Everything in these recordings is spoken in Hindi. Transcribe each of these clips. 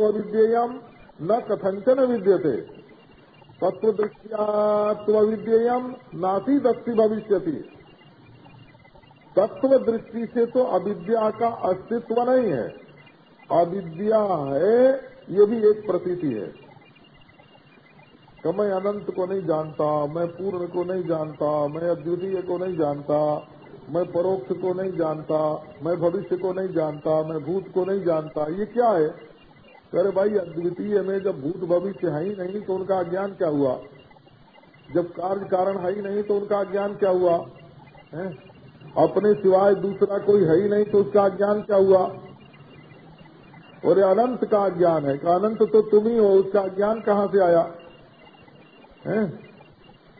विद्येयम न कथंचन विद्यते। तत्व दृष्टिया विद्येयम नासी दस्ती भविष्यति। तत्व दृष्टि से तो अविद्या का अस्तित्व नहीं है। अविद्या है, ये भी एक प्रतीति है। कि मैं अनंत को नहीं जानता, मैं पूर्ण को नहीं जानता, मैं अद्वितीय को नहीं जानता, मैं परोक्ष को नहीं जानता, मैं भविष्य को नहीं जानता, मैं भूत को नहीं जानता, ये क्या है? अरे भाई, अद्वितीय में जब भूत भविष्य है ही नहीं तो उनका ज्ञान क्या हुआ? जब कार्य कारण है ही नहीं तो उनका ज्ञान क्या हुआ? है? अपने सिवाय दूसरा कोई है ही नहीं तो उसका ज्ञान क्या हुआ? और अनंत का ज्ञान है, अनंत तो तुम ही हो, उसका ज्ञान कहाँ से आया? है?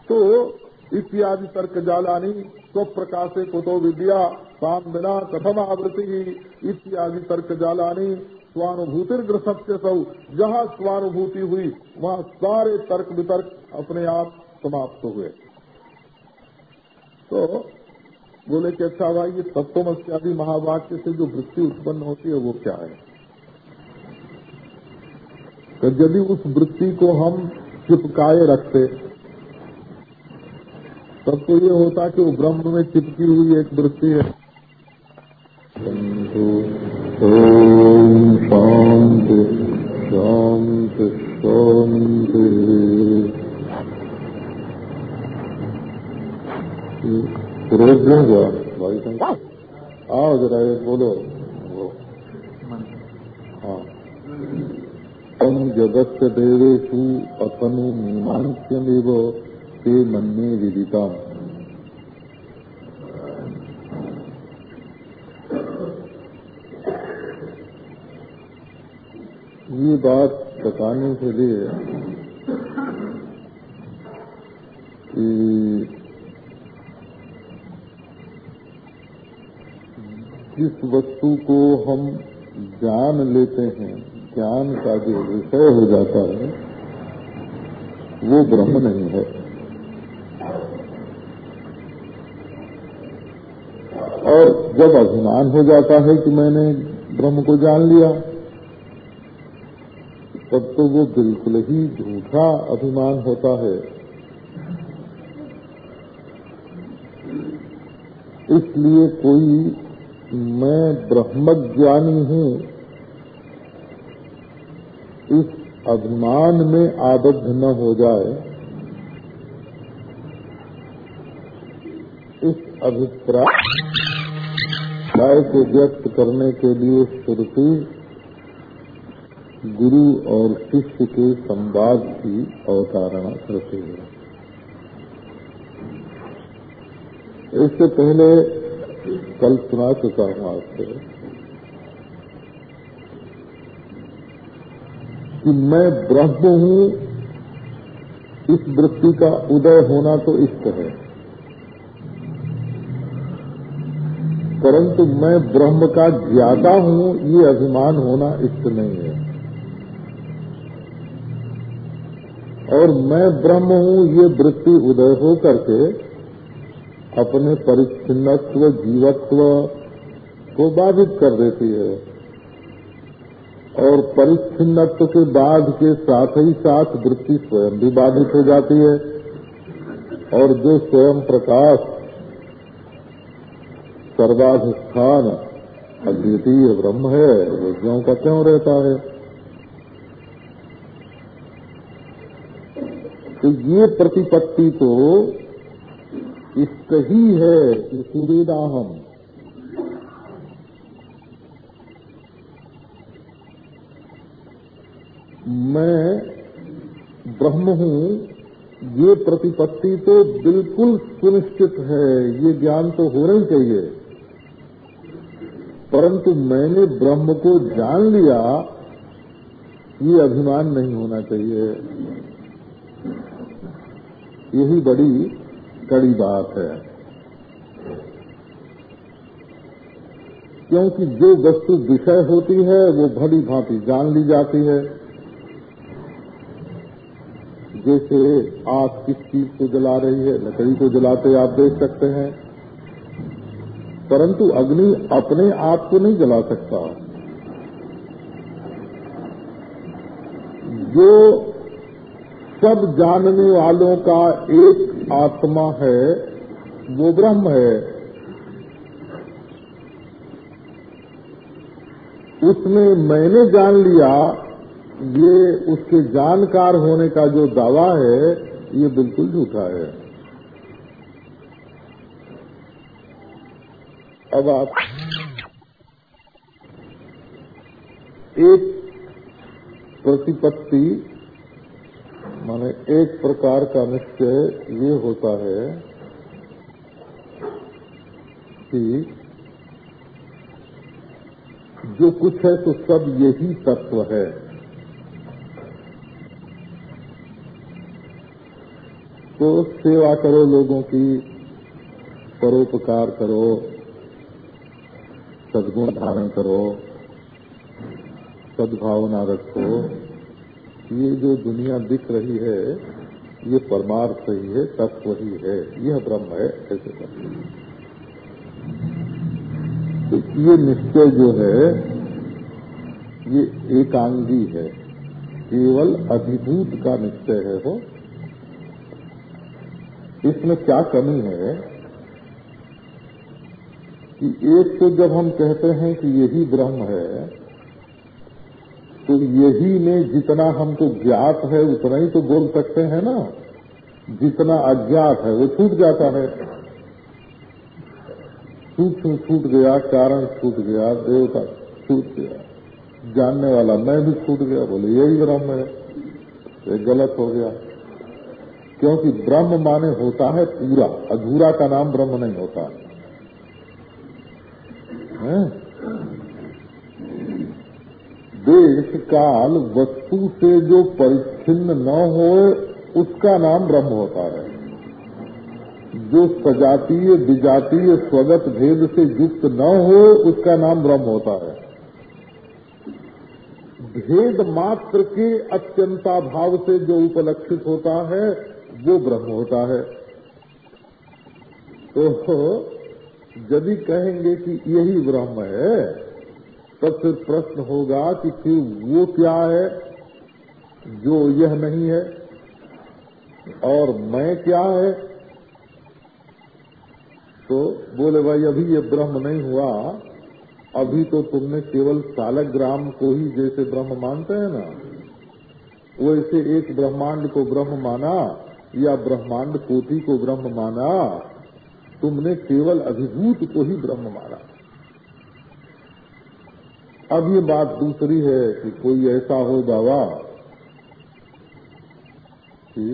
तो इत्यादि तर्क जालानी स्व प्रकाशे कुतो विद्या, साम बिना कथम आवृत्ति इत्यादि तर्क जालानी। स्वानुभूतिर्ग्रसत्य सौ। जहाँ स्वानुभूति हुई, वहाँ सारे तर्क वितर्क अपने आप समाप्त हुए। तो बोले कि अच्छा भाई, ये तत्वमस्यादि महावाक्य से जो वृत्ति उत्पन्न होती है, वो क्या है? तो यदि उस वृत्ति को हम चिपकाए रखते, तब तो ये होता कि वो ब्रह्म में चिपकी हुई एक वृत्ति है ओम शांति शांति शांति रोज क्यों गया भाई शंकर आओ जरा ये बोलो हाँ तम जगत देवेशु अतनु मीमांस्यमेव ते मन्ये विदिता ये बात बताने के लिए कि जिस वस्तु को हम ज्ञान लेते हैं, ज्ञान का जो विषय हो जाता है, वो ब्रह्म नहीं है। और जब अभिमान हो जाता है कि मैंने ब्रह्म को जान लिया, तब तो वो बिल्कुल ही झूठा अभिमान होता है। इसलिए कोई मैं ब्रह्मज्ञानी हूँ। इस अभिमान में आबद्ध न हो जाए। इस अभिप्राय को व्यक्त करने के लिए श्रुति गुरु और शिष्य के संवाद की अवतारणा करते हैं। इससे पहले कल सुना चुका हूँ आपसे कि मैं ब्रह्म हूँ, इस वृत्ति का उदय होना तो इष्ट है। परंतु मैं ब्रह्म का ज़्यादा हूँ, ये अभिमान होना इष्ट नहीं है। और मैं ब्रह्म हूँ, ये वृत्ति उदय हो करके अपने परिच्छिन्नत्व, जीवत्व को बाधित कर देती है। और परिच्छिन्नत्व के बाद के साथ ही साथ वृत्ति स्वयं भी बाधित हो जाती है। और जो स्वयं प्रकाश, सर्वाधिष्ठान, अद्वितीय ब्रह्म है, वो का क्यों रहता है? तो ये प्रतिपत्ति तो इष्ट ही है सुरेदा हम। मैं ब्रह्म हूँ, ये प्रतिपत्ति तो बिल्कुल सुनिश्चित है, ये ज्ञान तो होना ही चाहिए। परंतु मैंने ब्रह्म को जान लिया, ये अभिमान नहीं होना चाहिए। यही बड़ी कड़ी बात है। क्योंकि जो वस्तु विषय होती है, वो भली भांति जान ली जाती है। जैसे आग किस चीज़ को जला रही है, लकड़ी को जलाते आप देख सकते हैं। परंतु अग्नि अपने आप को नहीं जला सकता। जो सब जानने वालों का एक आत्मा है, वो ब्रह्म है। उसने मैंने जान लिया, ये उसके जानकार होने का जो दावा है, ये बिल्कुल झूठा है। अब आप एक प्रतिपत्ति माने एक प्रकार का निश्चय ये होता है कि जो कुछ है तो सब यही तत्व है। तो सेवा करो लोगों की, परोपकार करो, सदगुण धारण करो, सद्भावना रखो। ये जो दुनिया दिख रही है, ये परमार्थ ही है, तत्व ही है, यह ब्रह्म है, ऐसे तो ये निश्चय जो है, ये एकांगी है। केवल अधिभूत का निश्चय है वो। इसमें क्या कमी है? कि एक तो जब हम कहते हैं कि यही ब्रह्म है तो यही में जितना हमको ज्ञात है, उतना ही तो बोल सकते हैं ना। जितना अज्ञात है, वो छूट जाता है। सूक्ष्म छूट गया, कारण छूट गया, देवता छूट गया। जानने वाला मैं भी छूट गया, बोले, यही ब्रह्म है। ये गलत हो गया। क्योंकि ब्रह्म माने होता है पूरा। अधूरा का नाम ब्रह्म नहीं होता। है देश काल वस्तु से जो परिच्छिन्न न हो, उसका नाम ब्रह्म होता है। जो सजातीय, विजातीय, स्वगत भेद से युक्त न हो, उसका नाम ब्रह्म होता है। भेद मात्र के अत्यंता भाव से जो उपलक्षित होता है, वो ब्रह्म होता है। तो यदि कहेंगे कि यही ब्रह्म है तब फिर प्रश्न होगा कि फिर वो क्या है? जो यह नहीं है, और मैं क्या है? तो बोले, भाई, अभी ये ब्रह्म नहीं हुआ। अभी तो तुमने केवल सालग्राम को ही जैसे ब्रह्म मानते हैं ना। वैसे एक ब्रह्मांड को ब्रह्म माना, या ब्रह्मांड कोटि को ब्रह्म माना। तुमने केवल अभिभूत को ही ब्रह्म माना। अब ये बात दूसरी है कि कोई ऐसा हो बाबा कि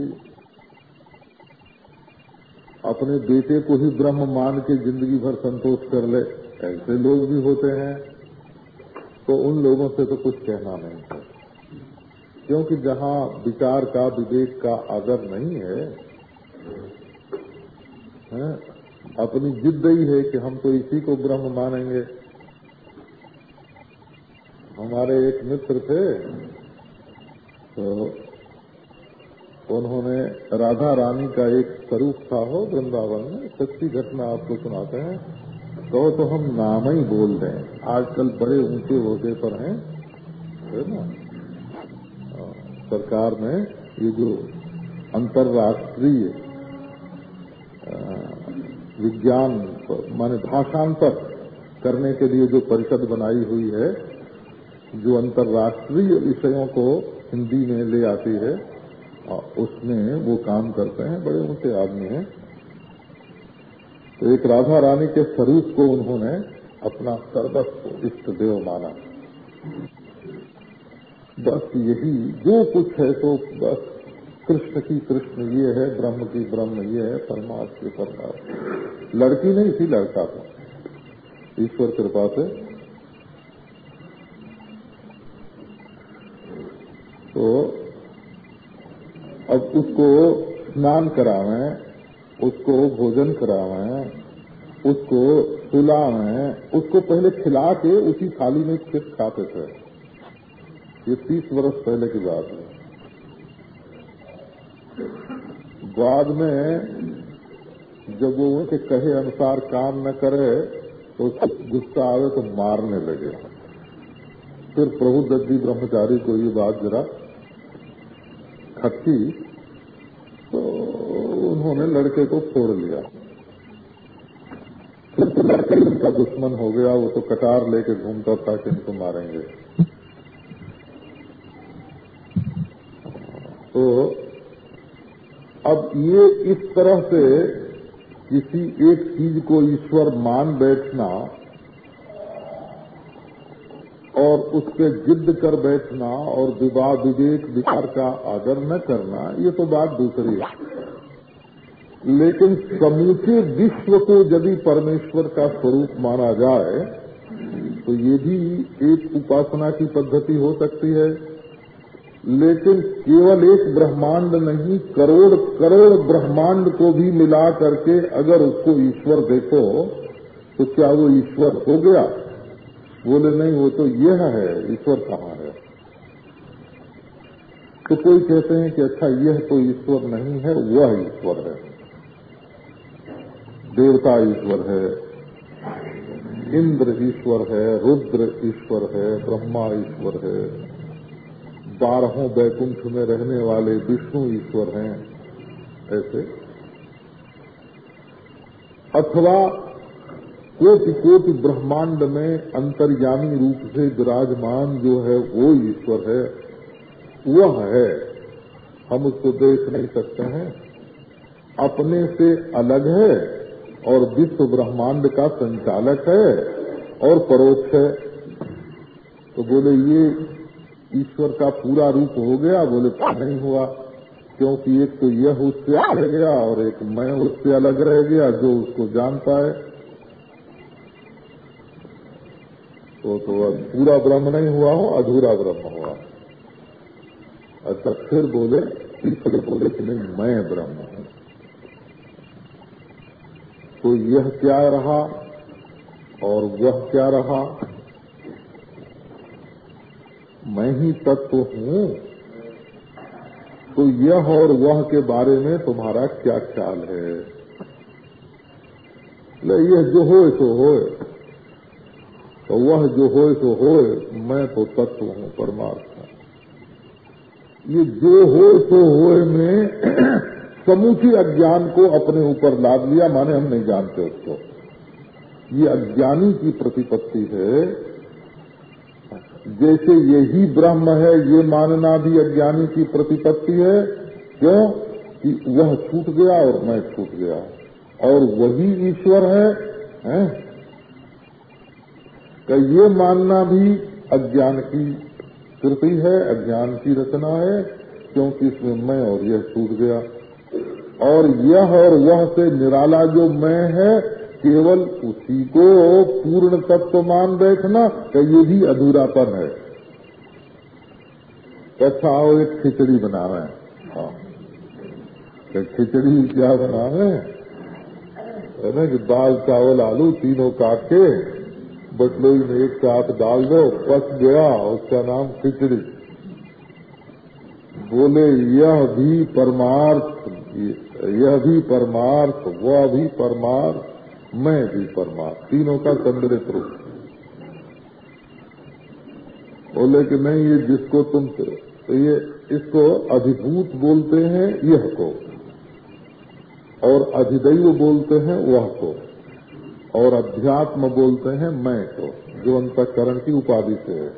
अपने बेटे को ही ब्रह्म मान के ज़िंदगी भर संतोष कर ले। ऐसे लोग भी होते हैं तो उन लोगों से तो कुछ कहना नहीं है। क्योंकि जहाँ विचार का विवेक का आदर नहीं है, है अपनी जिद ही है कि हम तो इसी को ब्रह्म मानेंगे। हमारे एक मित्र थे तो उन्होंने राधा रानी का एक स्वरूप था हो वृंदावन में, सच्ची घटना आपको सुनाते हैं। तो तो हम नाम ही बोल दें आजकल बड़े ऊँचे होते पर हैं, है ना? सरकार ने ये जो अंतर्राष्ट्रीय विज्ञान माने भाषांतर करने के लिए जो परिषद बनाई हुई है जो अंतर्राष्ट्रीय विषयों को हिंदी में ले आती है उसमें वो काम करते हैं, बड़े ऊँचे आदमी हैं। तो एक राधा रानी के स्वरूप को उन्होंने अपना सर्वस्व इष्ट देव माना। बस यही, जो कुछ है तो बस, कृष्ण की कृष्ण ये है, ब्रह्म की ब्रह्म ये है, परमात्मा की परमात्मा। लड़की नहीं थी, लड़का था। ईश्वर कृपा से तो अब उसको स्नान करावें, उसको भोजन करावें, उसको सुलावें, उसको पहले खिला के उसी थाली में किस खाते थे। ये तीस वर्ष पहले की बात है। बाद में जब वो उनके कहे अनुसार काम न करे तो गुस्सा आवे तो मारने लगे। फिर प्रभु दत्ती ब्रह्मचारी को ये बात जरा खटकी तो उन्होंने लड़के को फोड़ लिया। उनका दुश्मन हो गया, वो तो कटार लेके घूमता था कि इनको मारेंगे। तो अब ये इस तरह से किसी एक चीज़ को ईश्वर मान बैठना और उसके जिद कर बैठना और विवाह विवेक विचार का आदर न करना, ये तो बात दूसरी है। लेकिन समूचे विश्व को यदि परमेश्वर का स्वरूप माना जाए तो ये भी एक उपासना की पद्धति हो सकती है। लेकिन केवल एक ब्रह्मांड नहीं, करोड़ करोड़ ब्रह्मांड को भी मिला करके अगर उसको ईश्वर देखो तो क्या वो ईश्वर हो गया? बोले, नहीं, वो तो यह है, ईश्वर कहाँ है? तो कोई कहते हैं कि अच्छा यह तो ईश्वर नहीं है, वह ईश्वर है। देवता ईश्वर है, इंद्र ईश्वर है, रुद्र ईश्वर है, ब्रह्मा ईश्वर है। बारहों बैकुंठ में रहने वाले विष्णु ईश्वर हैं। ऐसे। अथवा कोटि कोटि ब्रह्मांड में अंतर्यामी रूप से विराजमान जो है, वो ईश्वर है, वह है। हम उसको देख नहीं सकते हैं। अपने से अलग है और विश्व ब्रह्मांड का संचालक है और परोक्ष है। तो बोले, ये ईश्वर का पूरा रूप हो गया? बोले नहीं हुआ, क्योंकि एक तो यह उससे अलग गया और एक मैं उससे अलग रह गया जो उसको जानता है। तो तो पूरा ब्रह्म नहीं हुआ हो, अधूरा ब्रह्म हुआ। अच्छा फिर बोले ईश्वर बोले कि नहीं, मैं ब्रह्म हूँ। तो यह क्या रहा और वह क्या रहा? मैं ही तत्व हूँ। तो यह और वह के बारे में तुम्हारा क्या ख्याल है? यह जो हो तो हो तो वह जो हो तो हो मैं तो तत्व हूँ परमात्मा। ये जो हो तो हो में समूची अज्ञान को अपने ऊपर लाद लिया माने हम नहीं जानते उसको। ये अज्ञानी की प्रतिपत्ति है। जैसे यही ब्रह्म है ये मानना भी अज्ञानी की प्रतिपत्ति है। क्यों? कि वह छूट गया और मैं छूट गया। और वही ईश्वर है, है? कि ये मानना भी अज्ञान की कृति है, अज्ञान की रचना है, क्योंकि इसमें मैं और यह छूट गया। और यह और वह से निराला जो मैं है, केवल उसी को पूर्ण तत्व मान बैठना तो ये भी अधूरापन है। अच्छा आओ एक खिचड़ी बनावे हाँ। तो खिचड़ी क्या बना रहे हैं? कि दाल, चावल, आलू तीनों काट के बटलोई में एक साथ डाल दो पस गया, उसका नाम खिचड़ी। बोले, यह भी परमार्थ, यह भी परमार्थ वह भी परमार्थ, मैं भी परमार्थ। तीनों का संग्रहित रूप। बोले कि नहीं, ये जिसको तुम तो ये इसको अधिभूत बोलते हैं, यह को। और अधिदैव बोलते हैं, वह को। और अध्यात्म बोलते हैं मैं को जो अंतकरण की उपाधि से है।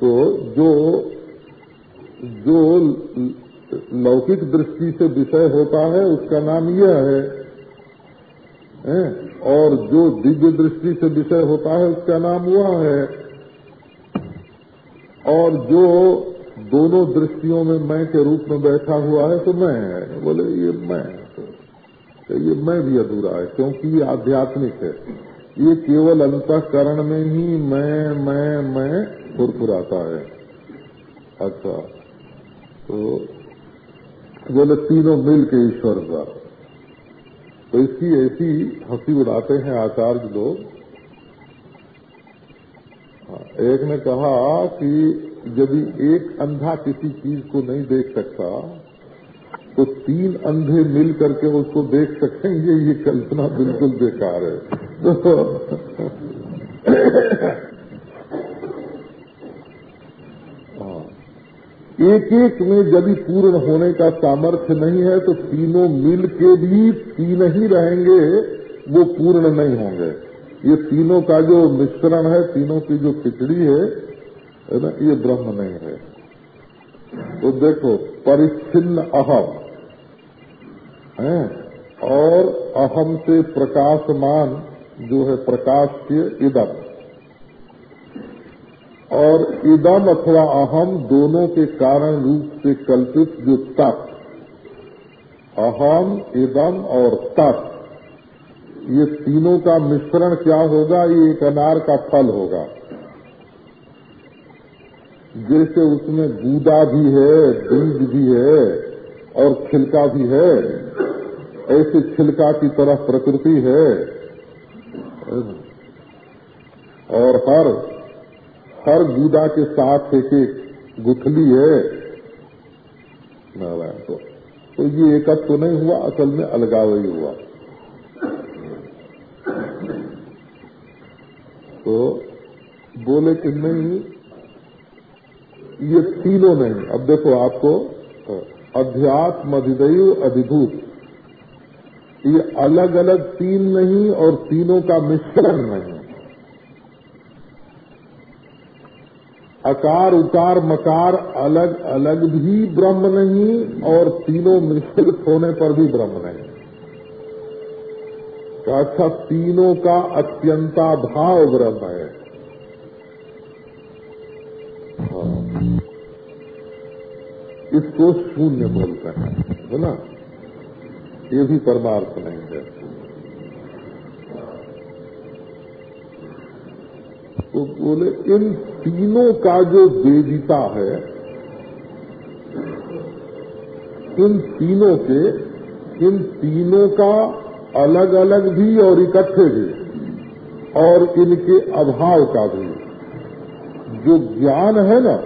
तो जो जो लौकिक दृष्टि से विषय होता है उसका नाम यह है, है? और जो दिव्य दृष्टि से विषय होता है उसका नाम वह है। और जो दोनों दृष्टियों में मैं के रूप में बैठा हुआ है तो मैं है। बोले ये मैं। तो ये मैं भी अधूरा है क्योंकि ये आध्यात्मिक है। ये केवल अंतकरण में ही मैं मैं मैं फुरफुराता है। अच्छा तो बोले तीनों मिल के ईश्वर का। तो इसकी ऐसी हँसी उड़ाते हैं आचार्य लोग। हाँ, एक ने कहा कि यदि एक अंधा किसी चीज़ को नहीं देख सकता तो तीन अंधे मिल करके उसको देख सकेंगे ये कल्पना बिल्कुल बेकार है। तो एक एक में यदि पूर्ण होने का सामर्थ्य नहीं है तो तीनों मिल के भी तीन ही रहेंगे, वो पूर्ण नहीं होंगे। ये तीनों का जो मिश्रण है, तीनों की जो खिचड़ी है ना, ये ब्रह्म नहीं है। तो देखो, परिच्छिन्न अहम। है, और अहम से प्रकाशमान जो है प्रकाश के इदम। और इदम अथवा अहम दोनों के कारण रूप से कल्पित जो तप अहम, इदम और तत्, ये तीनों का मिश्रण क्या होगा? ये एक अनार का फल होगा। जैसे उसमें गूदा भी है, बीज भी है, और छिलका भी है ऐसे छिलका की तरह प्रकृति है। और हर हर गूदा के साथ एक एक गुथली है। नारायण तो, तो ये एकत्व तो नहीं हुआ असल में अलगाव ही हुआ। तो बोले कि नहीं ये तीनों नहीं। अब देखो आपको अध्यात्म अधिदैव अधिभूत। ये अलग अलग तीन नहीं और तीनों का मिश्रण नहीं। अकार, उकार, मकार अलग अलग भी ब्रह्म नहीं और तीनों मिश्रित होने पर भी ब्रह्म नहीं। तो अच्छा तीनों का अत्यंता भाव ब्रह्म है। हाँ। इसको शून्य बोलते हैं, है ना? ये भी परमार्थ नहीं है तो बोले, इन तीनों का जो वेदिता है, इन तीनों के, इन तीनों का अलग अलग भी और इकट्ठे भी, और इनके अभाव का भी। जो ज्ञान है ना,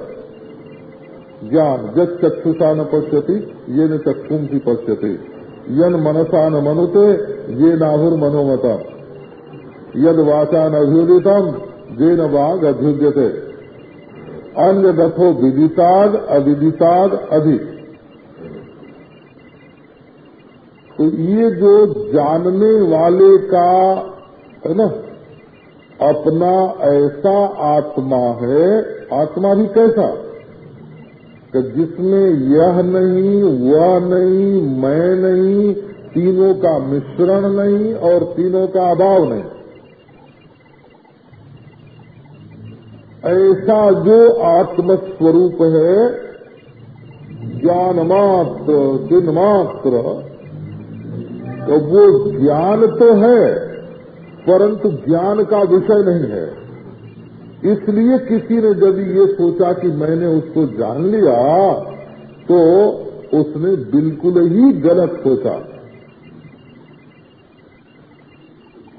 ज्ञान जब चक्षुषा न पश्यती ये न चक्षुम की पश्यति। यन मनसा न मनुते ये नाहुर मनोमता। यद वाचा न अभ्युदितम जे न बाघ अभ्युद्यते अन्य दथो विदिताद, अविदिताद अधिक तो ये जो जानने वाले का, है ना, अपना ऐसा आत्मा है, आत्मा भी कैसा? कि जिसमें यह नहीं, वह नहीं, मैं नहीं, तीनों का मिश्रण नहीं और तीनों का अभाव नहीं। ऐसा जो आत्मस्वरूप है, ज्ञान मात्र दिन मात्र तो वो ज्ञान तो है, परंतु ज्ञान का विषय नहीं है। इसलिए किसी ने जब ये सोचा कि मैंने उसको जान लिया तो उसने बिल्कुल ही गलत सोचा।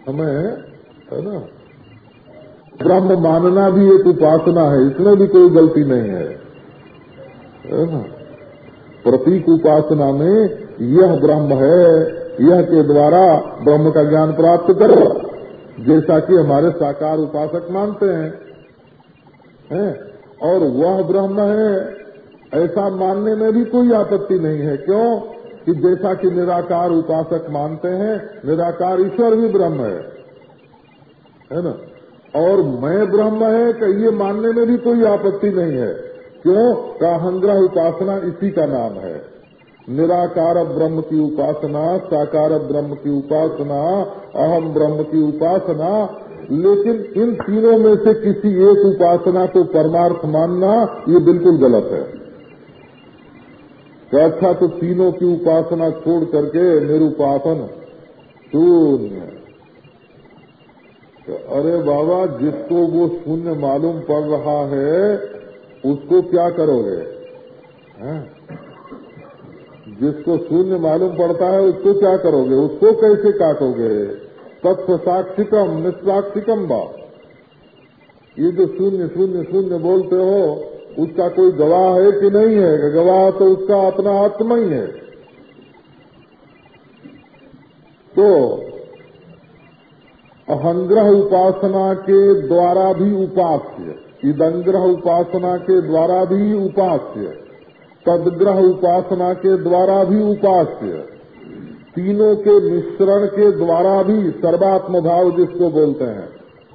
हमें, है ना? ब्रह्म मानना भी एक उपासना है, इसमें भी कोई गलती नहीं है। है ना? प्रतीक उपासना में यह ब्रह्म है, यह के द्वारा ब्रह्म का ज्ञान प्राप्त करो जैसा कि हमारे साकार उपासक मानते हैं। हैं? और वह ब्रह्म है, ऐसा मानने में भी कोई आपत्ति नहीं है। क्यों? कि जैसा कि निराकार उपासक मानते हैं, निराकार ईश्वर भी ब्रह्म है। है ना? और मैं ब्रह्म है कि ये मानने में भी कोई आपत्ति नहीं है। क्यों? का हंग्रह उपासना इसी का नाम है। निराकार ब्रह्म की उपासना, साकार ब्रह्म की उपासना, अहम ब्रह्म की उपासना, लेकिन इन तीनों में से किसी एक उपासना को परमार्थ मानना, ये बिल्कुल गलत है। तो अच्छा तो तीनों की उपासना छोड़ करके निरुपासन शून्य। तो अरे बाबा, जिसको वो शून्य मालूम पड़ रहा है, उसको क्या करोगे? है? जिसको शून्य मालूम पड़ता है, उसको क्या करोगे? उसको कैसे काटोगे? तत्व साक्षिकम निस्साक्षिकम बा। ये जो शून्य शून्य शून्य बोलते हो, उसका कोई गवाह है कि नहीं है? गवाह तो उसका अपना आत्मा ही है। तो अहंग्रह उपासना के द्वारा भी उपास्य। इदंग्रह उपासना के द्वारा भी उपास्य। तदग्रह उपासना के द्वारा भी उपास्य। तीनों के मिश्रण के द्वारा भी सर्वात्म भाव जिसको बोलते हैं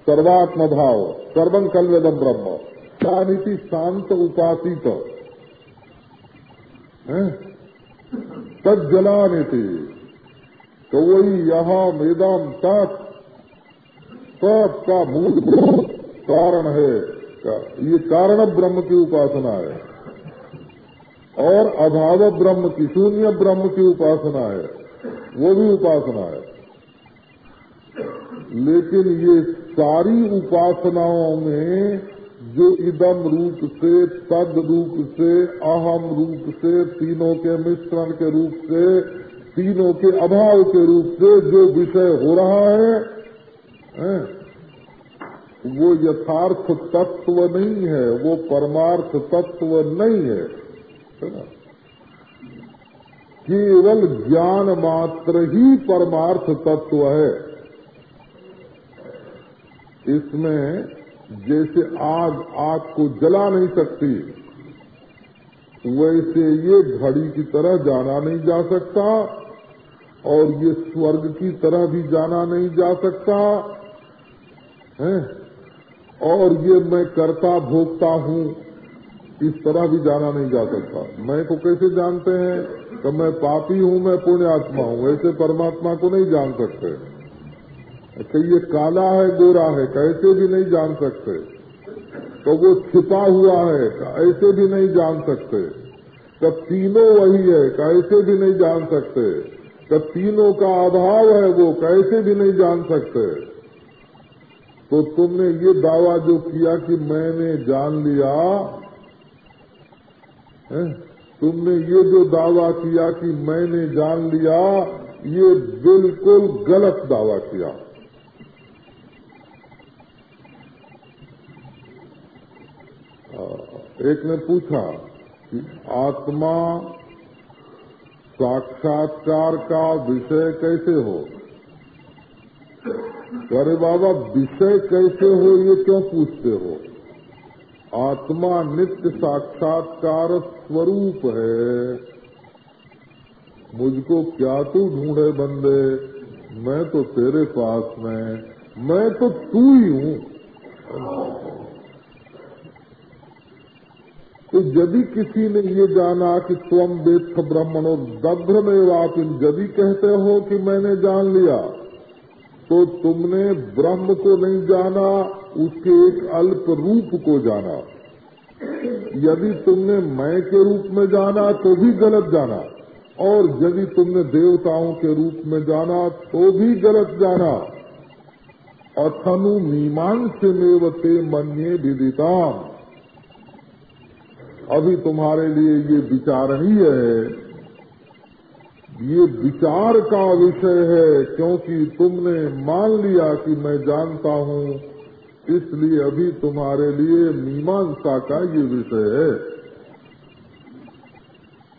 सर्वात्म भाव सर्वं कलवेदम ब्रह्म। शांति शांत उपासित तद जलानिति तो वही यहाँ मेदम तत्। सब का मूल कारण है। ये कारण ब्रह्म की उपासना है। और अभाव ब्रह्म की शून्य ब्रह्म की उपासना है वो भी उपासना है। लेकिन ये सारी उपासनाओं में जो इदम रूप से तद रूप से अहम रूप से तीनों के मिश्रण के रूप से तीनों के अभाव के रूप से जो विषय हो रहा है, है वो यथार्थ तत्व नहीं है वो परमार्थ तत्व नहीं है। केवल ज्ञान मात्र ही परमार्थ तत्व है। इसमें जैसे आग आग को जला नहीं सकती, वैसे ये घड़ी की तरह जाना नहीं जा सकता और ये स्वर्ग की तरह भी जाना नहीं जा सकता, है? और ये मैं करता भोगता हूँ। इस तरह भी जाना नहीं जा सकता। मैं को कैसे जानते हैं? तो मैं पापी हूँ, मैं पुण्य आत्मा हूँ, ऐसे परमात्मा को नहीं जान सकते। अच्छा ये काला है, गोरा है, कैसे भी नहीं जान सकते। तो वो छिपा हुआ है, ऐसे भी नहीं जान सकते। तब तीनों वही है, कैसे भी नहीं जान सकते। तब तीनों का अभाव है वो, कैसे भी नहीं जान सकते। तो तुमने ये दावा जो किया कि मैंने जान लिया है? तुमने ये जो दावा किया कि मैंने जान लिया, ये बिल्कुल गलत दावा किया। एक ने पूछा कि आत्मा साक्षात्कार का विषय कैसे हो? अरे बाबा, विषय कैसे हो ये क्यों पूछते हो? आत्मा नित्य साक्षात्कार स्वरूप है। मुझको क्या तू ढूंढे बंदे? मैं तो तेरे पास में, मैं तो तू ही हूँ। तो यदि किसी ने ये जाना कि तुम वेद ब्राह्मणों दग्ध में आप यदि कहते हो कि मैंने जान लिया तो तुमने ब्रह्म को नहीं जाना, उसके एक अल्प रूप को जाना। यदि तुमने मैं के रूप में जाना तो भी गलत जाना। और यदि तुमने देवताओं के रूप में जाना तो भी गलत जाना। अथनु मीमांस मेवते मन्ये विदिता अभी तुम्हारे लिए ये विचारणीय है। ये विचार का विषय है, क्योंकि तुमने मान लिया कि मैं जानता हूँ इसलिए अभी तुम्हारे लिए मीमांसा का ये विषय है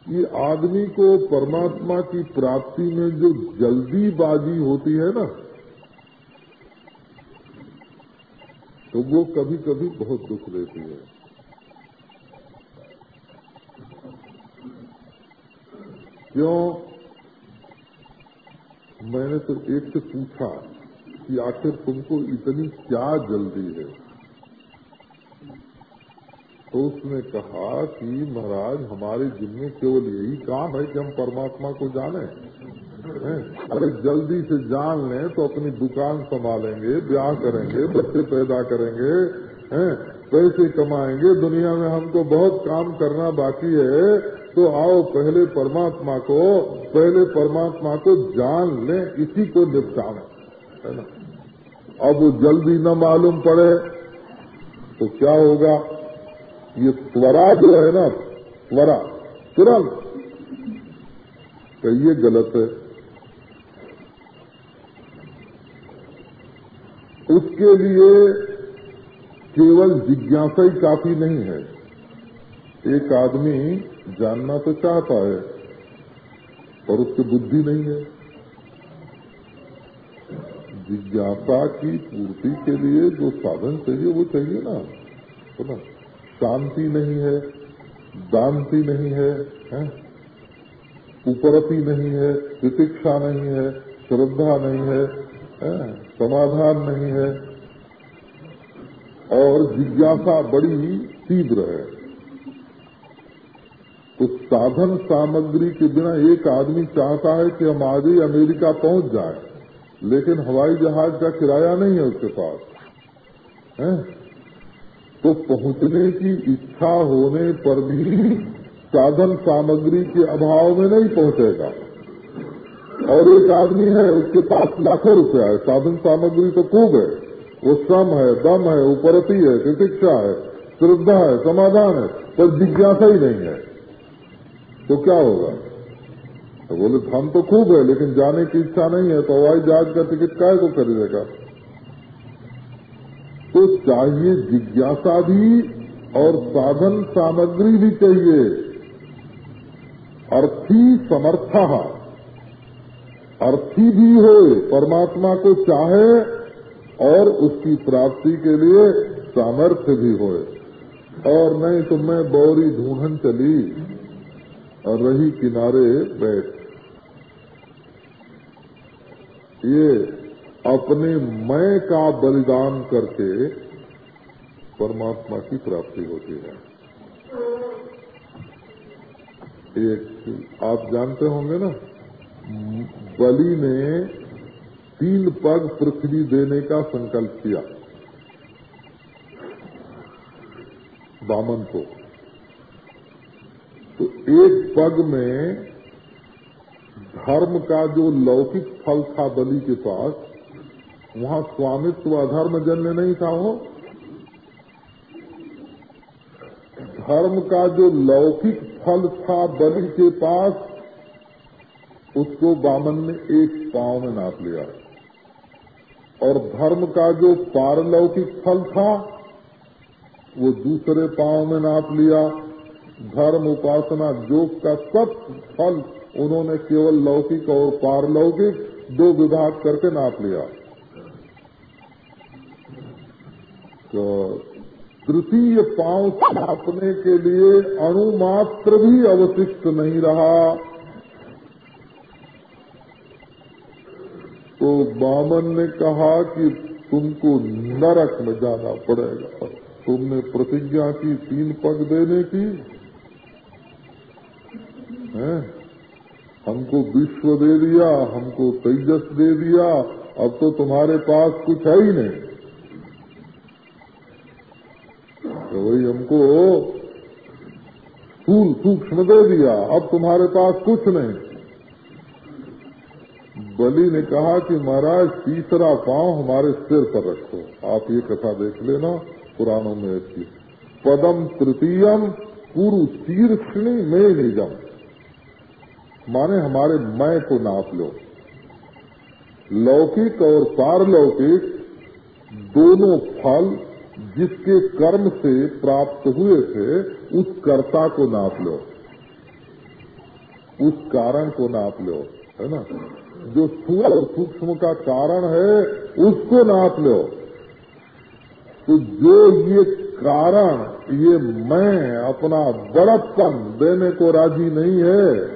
ये आदमी को परमात्मा की प्राप्ति में जो जल्दीबाजी होती है ना तो वो कभी कभी बहुत दुख देती है। क्यों? मैंने तो एक से पूछा। कि आखिर तुमको इतनी क्या जल्दी है? तो उसने कहा कि महाराज, हमारे जिम्मे केवल यही काम है कि हम परमात्मा को जाने अगर जल्दी से जान लें तो अपनी दुकान संभालेंगे, ब्याह करेंगे, बच्चे पैदा करेंगे, हैं? पैसे कमाएँगे। दुनिया में हमको बहुत काम करना बाकी है तो आओ पहले परमात्मा को, पहले परमात्मा को जान लें, इसी को निपटाना है ना अब वो जल्दी न मालूम पड़े तो क्या होगा? ये त्वरा जो है ना, त्वरा तुरंत तो ये गलत है। उसके लिए केवल जिज्ञासा ही काफ़ी नहीं है। एक आदमी जानना तो चाहता है और उसकी बुद्धि नहीं है। जिज्ञासा की पूर्ति के लिए जो साधन चाहिए वो चाहिए ना तो ना शांति नहीं है दानती नहीं है, है? उपरती नहीं है प्रतीक्षा नहीं है श्रद्धा नहीं है, है? समाधान नहीं है और जिज्ञासा बड़ी तीव्र है तो साधन सामग्री के बिना एक आदमी चाहता है कि हम आगे अमेरिका पहुँच जाएँ, लेकिन हवाई जहाज़ का किराया नहीं है उसके पास। है? तो पहुँचने की इच्छा होने पर भी साधन सामग्री के अभाव में नहीं पहुंचेगा। और एक आदमी है, उसके पास लाखों रुपया है। साधन सामग्री तो खूब है। वो श्रम है, दम है उपरती है प्रतीक्षा है, श्रद्धा है, समाधान है, पर जिज्ञासा ही नहीं है। तो क्या होगा? तो बोले धन तो खूब है, लेकिन जाने की इच्छा नहीं है तो हवाई जहाज़ का टिकट काय को खरीदेगा? तो चाहिए जिज्ञासा भी और साधन सामग्री भी चाहिए। अर्थी समर्था। अर्थी भी हो परमात्मा को चाहे और उसकी प्राप्ति के लिए सामर्थ्य भी हो और नहीं तो मैं बौरी ढूंढन चली। और रही किनारे बैठ। ये अपने मैं का बलिदान करके परमात्मा की प्राप्ति होती है। एक, आप जानते होंगे ना, बलि ने तीन पग पृथ्वी देने का संकल्प किया। बामन को। तो एक पग में धर्म का जो लौकिक फल था बलि के पास, वहाँ स्वामित्व अधर्म जन्य नहीं था वो। धर्म का जो लौकिक फल था बलि के पास, उसको बामन ने एक पाँव में नाप लिया। और धर्म का जो पारलौकिक फल था, वो दूसरे पाँव में नाप लिया। धर्म उपासना, योग का सब फल उन्होंने केवल लौकिक और पारलौकिक दो विभाग करके नाप लिया। तो तृतीय पाँव छापने के लिए अणुमात्र भी अवशिष्ट नहीं रहा। तो बामन ने कहा कि तुमको नरक में जाना पड़ेगा। तुमने प्रतिज्ञा की, तीन पग देने की है? हमको विश्व दे दिया, हमको तेजस दे दिया, अब तो तुम्हारे पास कुछ है ही नहीं। तो वही हमको फूल सूक्ष्म दे दिया, अब तुम्हारे पास कुछ नहीं। बलि ने कहा कि महाराज, तीसरा पाँव हमारे सिर पर रखो। आप ये कथा देख लेना, पुराणों में ऐसी। पदम तृतीयम पूर्व शीर्षणी में निजम माने हमारे मैं को नाप लो। लौकिक और पारलौकिक दोनों फल जिसके कर्म से प्राप्त हुए थे, उस कर्ता को नाप लो। उस कारण को नाप लो, है ना? जो स्थूल और सूक्ष्म का कारण है, उसको नाप लो। तो जो ये कारण ये मैं अपना बड़प्पन देने को राज़ी नहीं है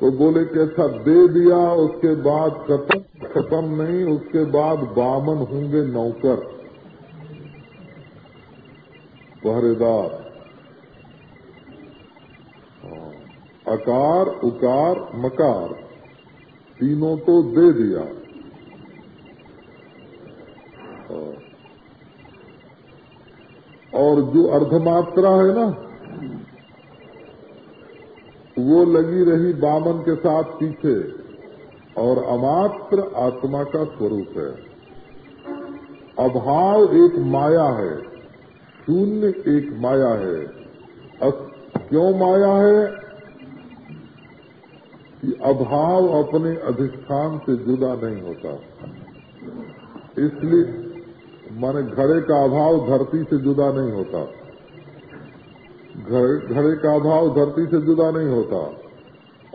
तो बोले कि अच्छा दे दिया, उसके बाद खत्म खत्म नहीं, उसके बाद बामन होंगे नौकर पहरेदार हाँ। अकार, उकार, मकार, तीनों तो दे दिया। और जो अर्धमात्रा है ना, वो लगी रही बामन के साथ पीछे, और अमात्र आत्मा का स्वरूप है। अभाव एक माया है, शून्य एक माया है। क्यों माया है? कि अभाव अपने अधिष्ठान से जुदा नहीं होता। इसलिए माने घड़े का अभाव धरती से जुदा नहीं होता। घड़े का अभाव धरती से जुदा नहीं होता।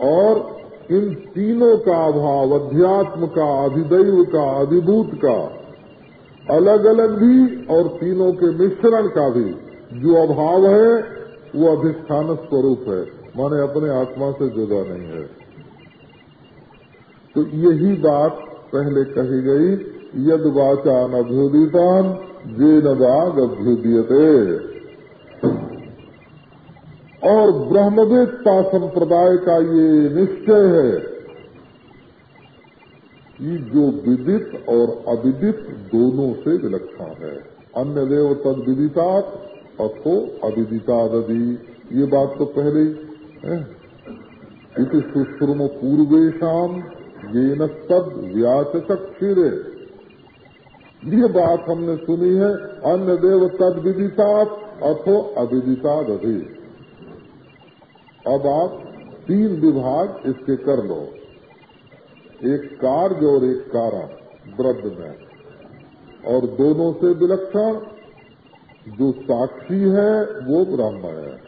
और इन तीनों का अभाव, अध्यात्म का, अधिदैव का, अधिभूत का अलग अलग भी और तीनों के मिश्रण का भी जो अभाव है, वो अधिष्ठान स्वरूप है। माने अपने आत्मा से जुदा नहीं है। तो यही बात पहले कही गई। यद वाचान अभ्युदितान जे नाग अभ्युदीयते और ब्रह्मवेदता संप्रदाय का ये निश्चय है कि जो विदित और अविदित दोनों से विलक्षण है। अन्य देव तद विदितात अथो अविदिता अविदितादि ये बात तो पहले ही इस सुश्रुम पूर्वेशम ये न तद व्याचक क्षीरे ये बात हमने सुनी है, अन्य देव तद विदितात अथो अविदितादि अब आप तीन विभाग इसके कर लो। एक कार्य और एक कारण द्रव्य में। और दोनों से विलक्षण, जो साक्षी है, वो ब्रह्म है।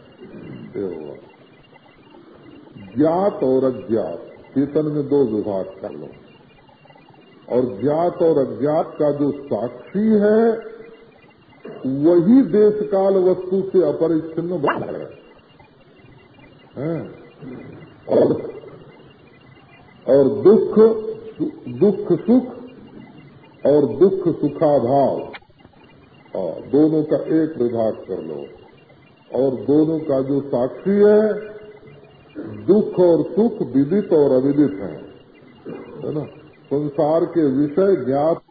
ज्ञात और अज्ञात, चेतन में दो विभाग कर लो। और ज्ञात और अज्ञात का जो साक्षी है वही देश काल वस्तु से अपरिच्छिन्न बन है, है? और और दुख दुख सुख और दुख सुखाभाव। हाँ, दोनों का एक विभाग कर लो। और दोनों का जो साक्षी है दुख और सुख विदित और अविदित है। है ना? संसार के विषय ज्ञात